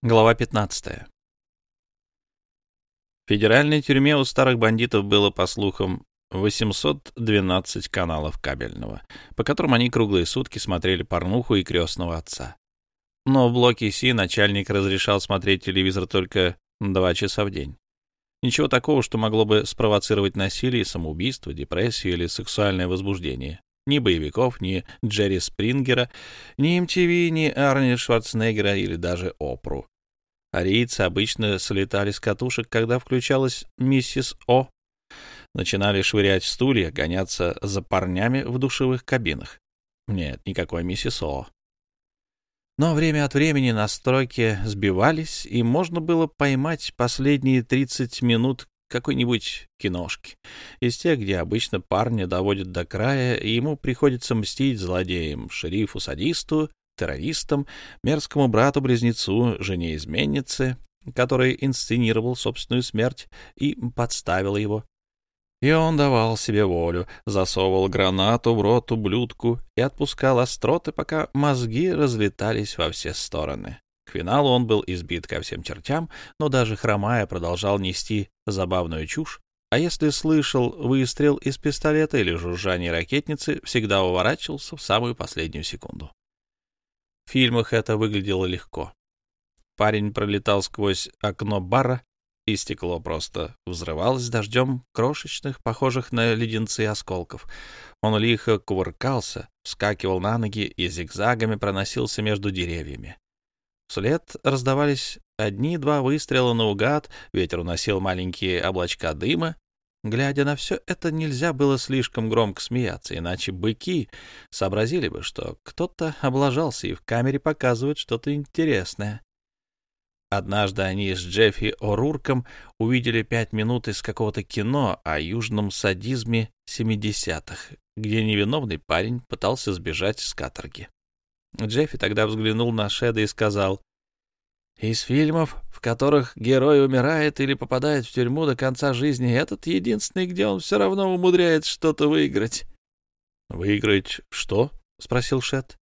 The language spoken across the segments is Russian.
Глава 15. В федеральной тюрьме у старых бандитов было, по слухам, 812 каналов кабельного, по которым они круглые сутки смотрели порнуху и крестного отца. Но в блоке Си начальник разрешал смотреть телевизор только два часа в день. Ничего такого, что могло бы спровоцировать насилие, самоубийство, депрессию или сексуальное возбуждение. Ни боевиков, ни Джерри Спрингера, ни МТВ, ни Арни Шварценеггера или даже Опру. Арийцы обычно слетали с катушек, когда включалась миссис О. Начинали швырять стулья, гоняться за парнями в душевых кабинах. Нет, никакой миссис О. Но время от времени настройки сбивались, и можно было поймать последние 30 минут какой-нибудь киношки, из тех, где обычно парня доводят до края, и ему приходится мстить злодеям, шерифу-садисту, террористам, мерзкому брату-близнецу, жене-изменнице, который инсценировал собственную смерть и подставил его. И он давал себе волю, засовывал гранату в рот ублюдку и отпускал остроты, пока мозги разлетались во все стороны. К финалу он был избит ко всем чертям, но даже хромая продолжал нести забавную чушь, а если слышал выстрел из пистолета или жужжание ракетницы, всегда уворачивался в самую последнюю секунду. В фильмах это выглядело легко. Парень пролетал сквозь окно бара, и стекло просто взрывалось дождем крошечных, похожих на леденцы осколков. Он лихо кувыркался, вскакивал на ноги и зигзагами проносился между деревьями. Вслед раздавались одни-два выстрела наугад, ветер уносил маленькие облачка дыма. Глядя на все это, нельзя было слишком громко смеяться, иначе быки сообразили бы, что кто-то облажался и в камере показывает что-то интересное. Однажды они с Джеффи О'Рурком увидели пять минут из какого-то кино о южном садизме 70-х, где невиновный парень пытался сбежать с каторги. Джеффи тогда взглянул на Шеда и сказал, «Из фильмов, в которых герой умирает или попадает в тюрьму до конца жизни, этот единственный, где он все равно умудряется что-то выиграть». «Выиграть что?» — спросил Шед.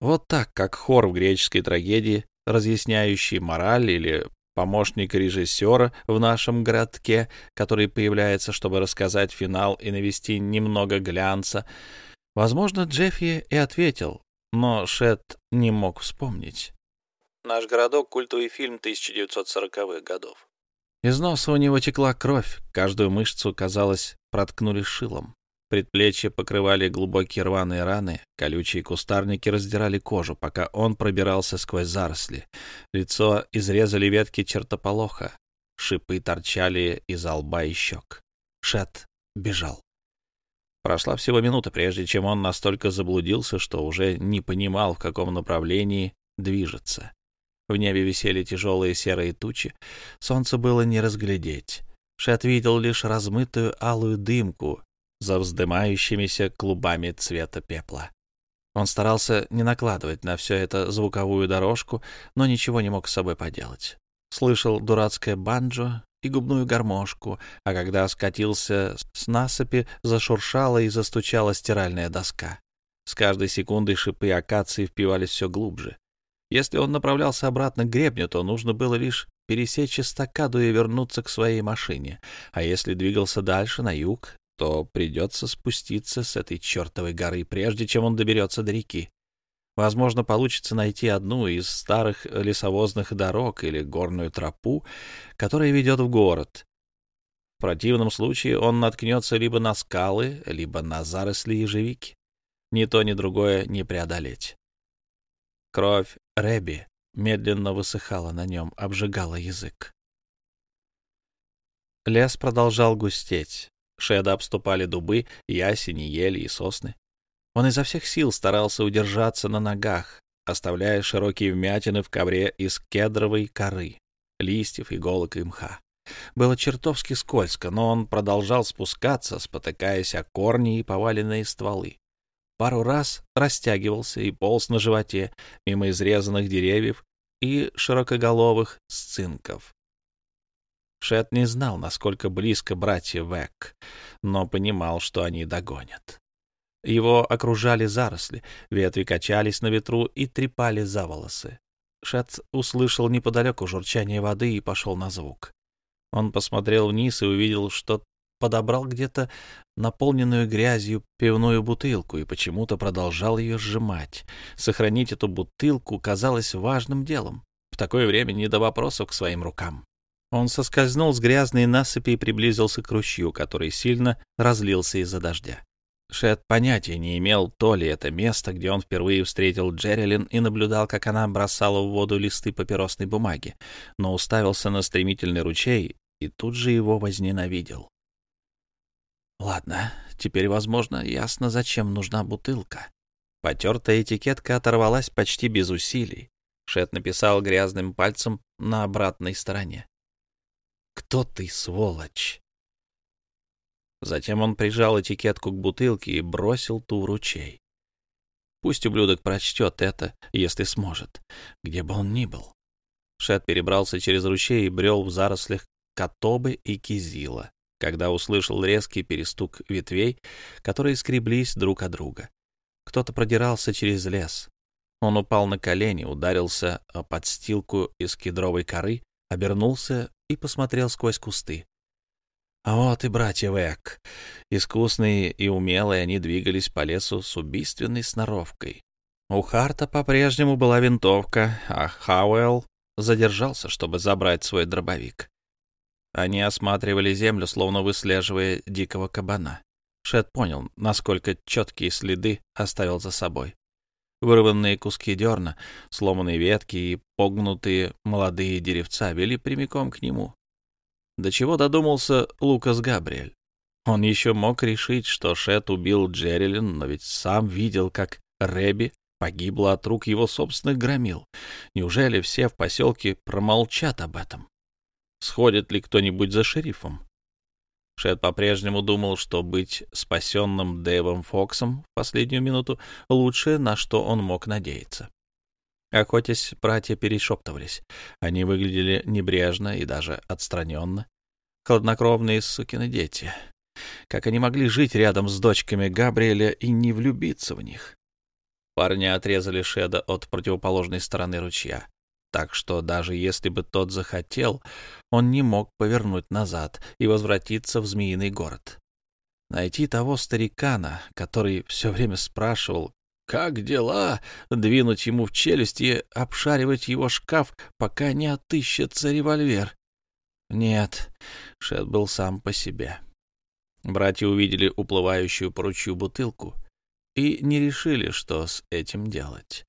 Вот так, как хор в греческой трагедии, разъясняющий мораль или помощник режиссера в нашем городке, который появляется, чтобы рассказать финал и навести немного глянца. Возможно, Джеффи и ответил, но Шет не мог вспомнить. Наш городок — культовый фильм 1940-х годов. Из носа у него текла кровь, каждую мышцу, казалось, проткнули шилом. Предплечья покрывали глубокие рваные раны, колючие кустарники раздирали кожу, пока он пробирался сквозь заросли. Лицо изрезали ветки чертополоха, шипы торчали из лба и щек. Шет бежал. Прошла всего минута, прежде чем он настолько заблудился, что уже не понимал, в каком направлении движется. В небе висели тяжелые серые тучи, солнце было не разглядеть. Шет видел лишь размытую алую дымку за вздымающимися клубами цвета пепла. Он старался не накладывать на все это звуковую дорожку, но ничего не мог с собой поделать. Слышал дурацкое банджо, и губную гармошку, а когда скатился с насыпи, зашуршала и застучала стиральная доска. С каждой секундой шипы акации впивались все глубже. Если он направлялся обратно к гребню, то нужно было лишь пересечь эстакаду и вернуться к своей машине, а если двигался дальше, на юг, то придется спуститься с этой чертовой горы, прежде чем он доберется до реки. Возможно, получится найти одну из старых лесовозных дорог или горную тропу, которая ведет в город. В противном случае он наткнется либо на скалы, либо на заросли ежевики. Ни то, ни другое не преодолеть. Кровь Рэби медленно высыхала на нем, обжигала язык. Лес продолжал густеть. Шеда обступали дубы, ясени, ели и сосны. Он изо всех сил старался удержаться на ногах, оставляя широкие вмятины в ковре из кедровой коры, листьев, иголок и мха. Было чертовски скользко, но он продолжал спускаться, спотыкаясь о корни и поваленные стволы. Пару раз растягивался и полз на животе мимо изрезанных деревьев и широкоголовых сцинков. Шет не знал, насколько близко братья Век, но понимал, что они догонят. Его окружали заросли, ветви качались на ветру и трепали за волосы. Шет услышал неподалеку журчание воды и пошел на звук. Он посмотрел вниз и увидел, что подобрал где-то наполненную грязью пивную бутылку и почему-то продолжал ее сжимать. Сохранить эту бутылку казалось важным делом. В такое время не до вопросов к своим рукам. Он соскользнул с грязной насыпи и приблизился к ручью, который сильно разлился из-за дождя. Шет понятия не имел, то ли это место, где он впервые встретил Джерилин и наблюдал, как она бросала в воду листы папиросной бумаги, но уставился на стремительный ручей и тут же его возненавидел. Ладно, теперь, возможно, ясно, зачем нужна бутылка. Потертая этикетка оторвалась почти без усилий. Шет написал грязным пальцем на обратной стороне. «Кто ты, сволочь?» Затем он прижал этикетку к бутылке и бросил ту в ручей. Пусть ублюдок прочтет это, если сможет, где бы он ни был. Шет перебрался через ручей и брел в зарослях Котобы и Кизила когда услышал резкий перестук ветвей, которые скреблись друг о друга. Кто-то продирался через лес. Он упал на колени, ударился о подстилку из кедровой коры, обернулся и посмотрел сквозь кусты. А вот и братья Вэк. Искусные и умелые они двигались по лесу с убийственной сноровкой. У Харта по-прежнему была винтовка, а Хауэлл задержался, чтобы забрать свой дробовик. Они осматривали землю, словно выслеживая дикого кабана. Шет понял, насколько четкие следы оставил за собой. Вырванные куски дерна, сломанные ветки и погнутые молодые деревца вели прямиком к нему. До чего додумался Лукас Габриэль? Он еще мог решить, что Шет убил Джерилин, но ведь сам видел, как Рэби погибла от рук его собственных громил. Неужели все в поселке промолчат об этом? Сходит ли кто-нибудь за шерифом? Шет по-прежнему думал, что быть спасенным Дэйвом Фоксом в последнюю минуту — лучшее, на что он мог надеяться. Охотясь, братья перешептывались. Они выглядели небрежно и даже отстраненно. Хладнокровные сукины дети. Как они могли жить рядом с дочками Габриэля и не влюбиться в них? Парни отрезали Шеда от противоположной стороны ручья так что даже если бы тот захотел, он не мог повернуть назад и возвратиться в Змеиный город. Найти того старикана, который все время спрашивал, как дела, двинуть ему в челюсть и обшаривать его шкаф, пока не отыщется револьвер. Нет, Шет был сам по себе. Братья увидели уплывающую по бутылку и не решили, что с этим делать.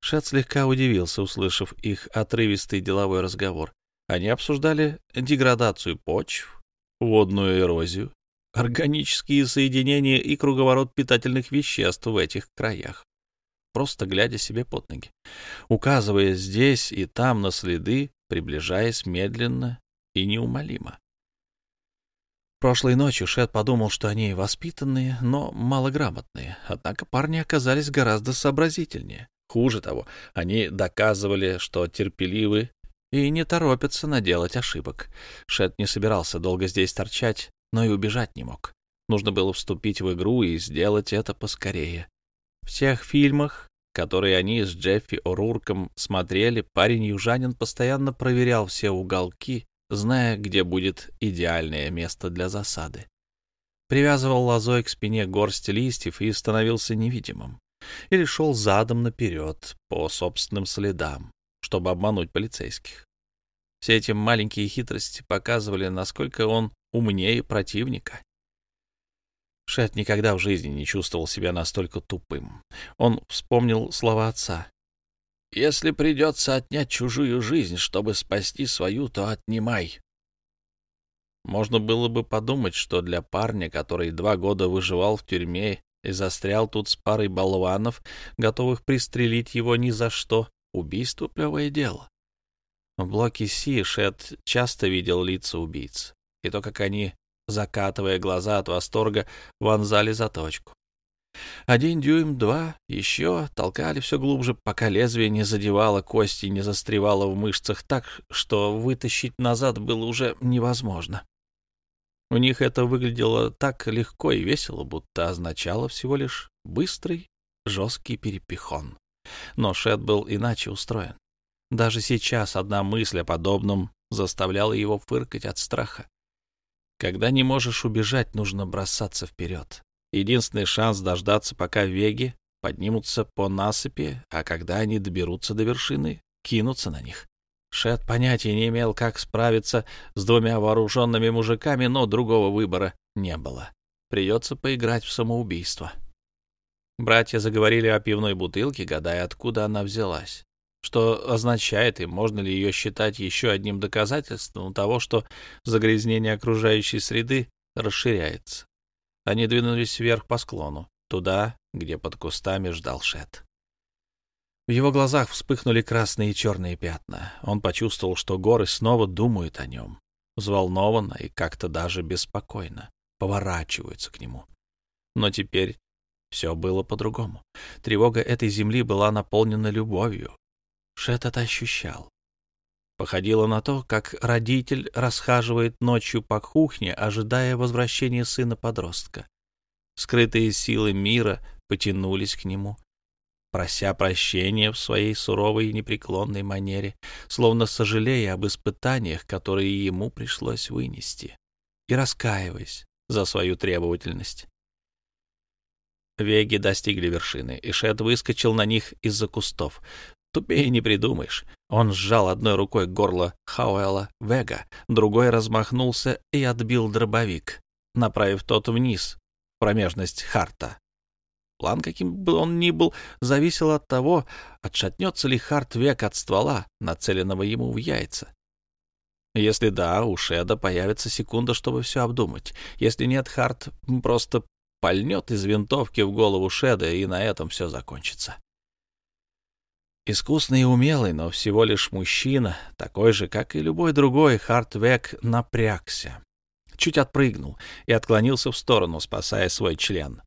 Шат слегка удивился, услышав их отрывистый деловой разговор. Они обсуждали деградацию почв, водную эрозию, органические соединения и круговорот питательных веществ в этих краях, просто глядя себе под ноги, указывая здесь и там на следы, приближаясь медленно и неумолимо. Прошлой ночью Шет подумал, что они воспитанные, но малограмотные, однако парни оказались гораздо сообразительнее. Хуже того, они доказывали, что терпеливы и не торопятся наделать ошибок. Шет не собирался долго здесь торчать, но и убежать не мог. Нужно было вступить в игру и сделать это поскорее. В тех фильмах, которые они с Джеффи О'Рурком смотрели, парень-южанин постоянно проверял все уголки, зная, где будет идеальное место для засады. Привязывал лозой к спине горсть листьев и становился невидимым или шел задом наперед по собственным следам, чтобы обмануть полицейских. Все эти маленькие хитрости показывали, насколько он умнее противника. Шет никогда в жизни не чувствовал себя настолько тупым. Он вспомнил слова отца. «Если придется отнять чужую жизнь, чтобы спасти свою, то отнимай». Можно было бы подумать, что для парня, который два года выживал в тюрьме и застрял тут с парой болванов, готовых пристрелить его ни за что. Убийство — плевое дело. В блоке Си Шет часто видел лица убийц, и то, как они, закатывая глаза от восторга, вонзали заточку. Один дюйм, два, еще толкали все глубже, пока лезвие не задевало кости, не застревало в мышцах так, что вытащить назад было уже невозможно. У них это выглядело так легко и весело, будто означало всего лишь быстрый, жесткий перепихон. Но Шет был иначе устроен. Даже сейчас одна мысль о подобном заставляла его фыркать от страха. Когда не можешь убежать, нужно бросаться вперед. Единственный шанс дождаться, пока веги поднимутся по насыпи, а когда они доберутся до вершины, кинуться на них. Шет понятия не имел, как справиться с двумя вооруженными мужиками, но другого выбора не было. Придется поиграть в самоубийство. Братья заговорили о пивной бутылке, гадая, откуда она взялась. Что означает и можно ли ее считать еще одним доказательством того, что загрязнение окружающей среды расширяется. Они двинулись вверх по склону, туда, где под кустами ждал Шет. В его глазах вспыхнули красные и черные пятна. Он почувствовал, что горы снова думают о нем, взволнованно и как-то даже беспокойно, поворачиваются к нему. Но теперь все было по-другому. Тревога этой земли была наполнена любовью. Шет это ощущал. Походило на то, как родитель расхаживает ночью по кухне, ожидая возвращения сына-подростка. Скрытые силы мира потянулись к нему, прося прощения в своей суровой и непреклонной манере, словно сожалея об испытаниях, которые ему пришлось вынести, и раскаиваясь за свою требовательность. Веги достигли вершины, и Шет выскочил на них из-за кустов. Тупее не придумаешь. Он сжал одной рукой горло Хауэла Вега, другой размахнулся и отбил дробовик, направив тот вниз, промежность Харта. План, каким бы он ни был, зависел от того, отшатнется ли Харт Век от ствола, нацеленного ему в яйца. Если да, у Шеда появится секунда, чтобы все обдумать. Если нет, Харт просто пальнет из винтовки в голову Шеда, и на этом все закончится. Искусный и умелый, но всего лишь мужчина, такой же, как и любой другой, Хартвек напрягся. Чуть отпрыгнул и отклонился в сторону, спасая свой член.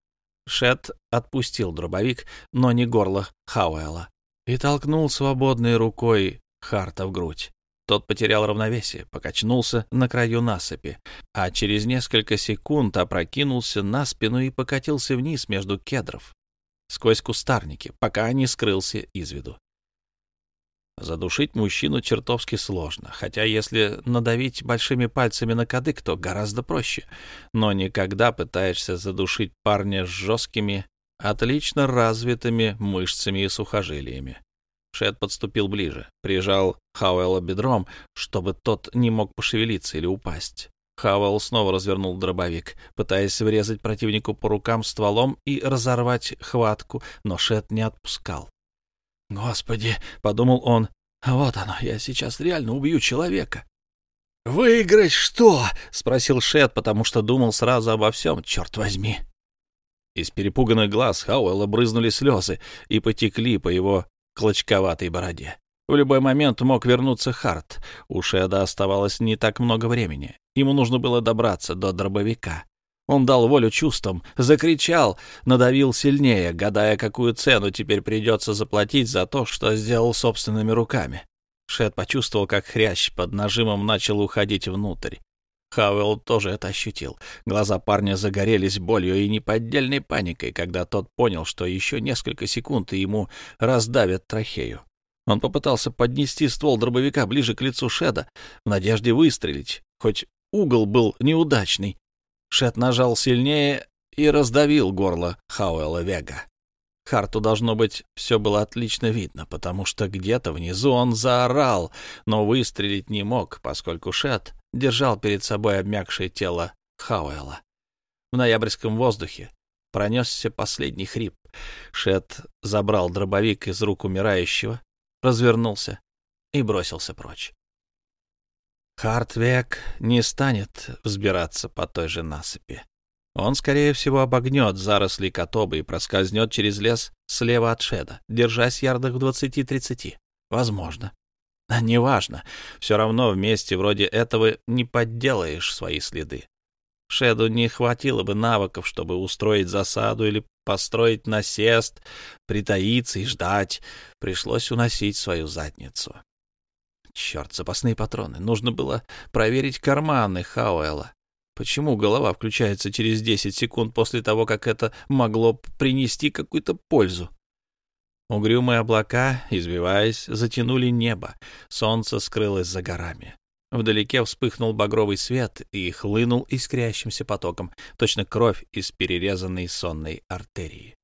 Шет отпустил дробовик, но не горло Хауэлла, и толкнул свободной рукой Харта в грудь. Тот потерял равновесие, покачнулся на краю насыпи, а через несколько секунд опрокинулся на спину и покатился вниз между кедров, сквозь кустарники, пока не скрылся из виду. Задушить мужчину чертовски сложно, хотя если надавить большими пальцами на кадык, то гораздо проще. Но никогда пытаешься задушить парня с жесткими, отлично развитыми мышцами и сухожилиями. Шет подступил ближе, прижал Хауэлла бедром, чтобы тот не мог пошевелиться или упасть. Хауэлл снова развернул дробовик, пытаясь врезать противнику по рукам стволом и разорвать хватку, но Шет не отпускал. «Господи!» — подумал он. «Вот оно, я сейчас реально убью человека». «Выиграть что?» — спросил Шет, потому что думал сразу обо всем, черт возьми. Из перепуганных глаз Хауэлла брызнули слезы и потекли по его клочковатой бороде. В любой момент мог вернуться Харт. У Шеда оставалось не так много времени. Ему нужно было добраться до дробовика. Он дал волю чувствам, закричал, надавил сильнее, гадая, какую цену теперь придется заплатить за то, что сделал собственными руками. Шед почувствовал, как хрящ под нажимом начал уходить внутрь. Хауэлл тоже это ощутил. Глаза парня загорелись болью и неподдельной паникой, когда тот понял, что еще несколько секунд и ему раздавят трахею. Он попытался поднести ствол дробовика ближе к лицу Шеда в надежде выстрелить, хоть угол был неудачный. Шет нажал сильнее и раздавил горло Хауэлла Вега. Харту, должно быть, все было отлично видно, потому что где-то внизу он заорал, но выстрелить не мог, поскольку Шет держал перед собой обмякшее тело Хауэлла. В ноябрьском воздухе пронесся последний хрип. Шет забрал дробовик из рук умирающего, развернулся и бросился прочь. Хартвек не станет взбираться по той же насыпи. Он, скорее всего, обогнет заросли Котобы и проскользнет через лес слева от Шеда, держась ярдах в двадцати-тридцати. Возможно. А неважно. Все равно вместе вроде этого не подделаешь свои следы. Шеду не хватило бы навыков, чтобы устроить засаду или построить насест, притаиться и ждать. Пришлось уносить свою задницу. Черт, запасные патроны. Нужно было проверить карманы Хауэлла. Почему голова включается через 10 секунд после того, как это могло принести какую-то пользу? Угрюмые облака, избиваясь, затянули небо. Солнце скрылось за горами. Вдалеке вспыхнул багровый свет и хлынул искрящимся потоком, точно кровь из перерезанной сонной артерии.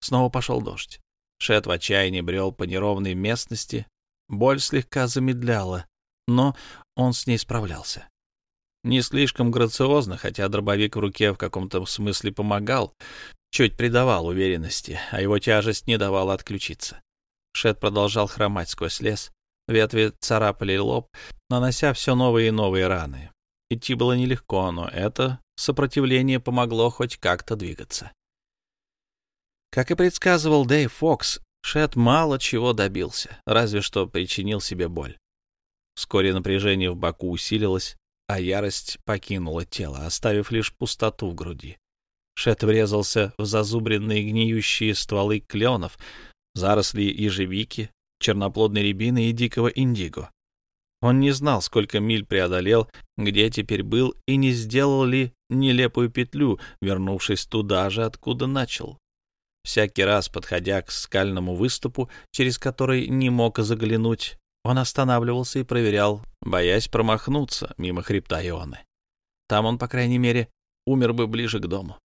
Снова пошел дождь. Шет в отчаянии брел по неровной местности. Боль слегка замедляла, но он с ней справлялся. Не слишком грациозно, хотя дробовик в руке в каком-то смысле помогал, чуть придавал уверенности, а его тяжесть не давала отключиться. Шет продолжал хромать сквозь лес. Ветви царапали лоб, нанося все новые и новые раны. Идти было нелегко, но это сопротивление помогло хоть как-то двигаться. Как и предсказывал Дэйв Фокс, Шет мало чего добился, разве что причинил себе боль. Вскоре напряжение в боку усилилось, а ярость покинула тело, оставив лишь пустоту в груди. Шет врезался в зазубренные гниющие стволы кленов, заросли ежевики, черноплодной рябины и дикого индиго. Он не знал, сколько миль преодолел, где теперь был, и не сделал ли нелепую петлю, вернувшись туда же, откуда начал. Всякий раз, подходя к скальному выступу, через который не мог заглянуть, он останавливался и проверял, боясь промахнуться мимо хребта Ионы. Там он, по крайней мере, умер бы ближе к дому.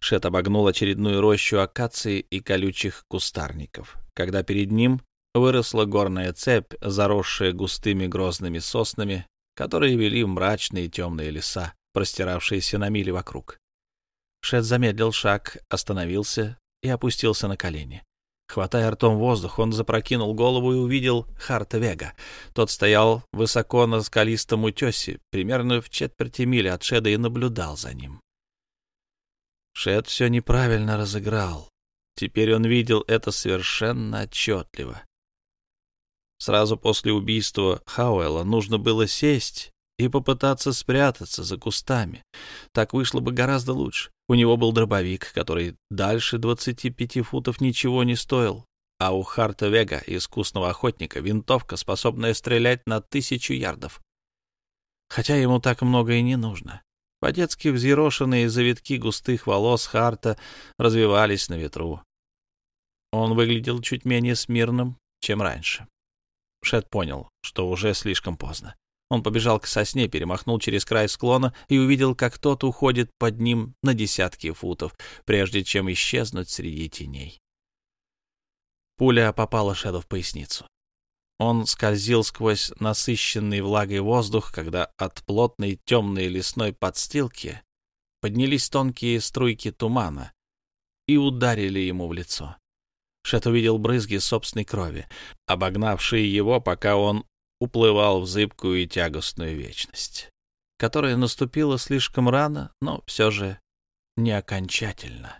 Шет обогнул очередную рощу акации и колючих кустарников, когда перед ним выросла горная цепь, заросшая густыми грозными соснами, которые вели в мрачные темные леса, простиравшиеся на мили вокруг. Шет замедлил шаг, остановился и опустился на колени. Хватая ртом воздух, он запрокинул голову и увидел Харта Вега. Тот стоял высоко на скалистом утесе, примерно в четверти мили от Шеда, и наблюдал за ним. Шед все неправильно разыграл. Теперь он видел это совершенно отчетливо. Сразу после убийства Хауэлла нужно было сесть и попытаться спрятаться за кустами. Так вышло бы гораздо лучше. У него был дробовик, который дальше 25 футов ничего не стоил, а у Харта Вега, искусного охотника, винтовка, способная стрелять на тысячу ярдов. Хотя ему так много и не нужно. По-детски взъерошенные завитки густых волос Харта развивались на ветру. Он выглядел чуть менее смирным, чем раньше. Шет понял, что уже слишком поздно. Он побежал к сосне, перемахнул через край склона и увидел, как тот уходит под ним на десятки футов, прежде чем исчезнуть среди теней. Пуля попала Шеду в поясницу. Он скользил сквозь насыщенный влагой воздух, когда от плотной темной лесной подстилки поднялись тонкие струйки тумана и ударили ему в лицо. Шет увидел брызги собственной крови, обогнавшие его, пока он уплывал в зыбкую и тягостную вечность, которая наступила слишком рано, но все же не окончательно.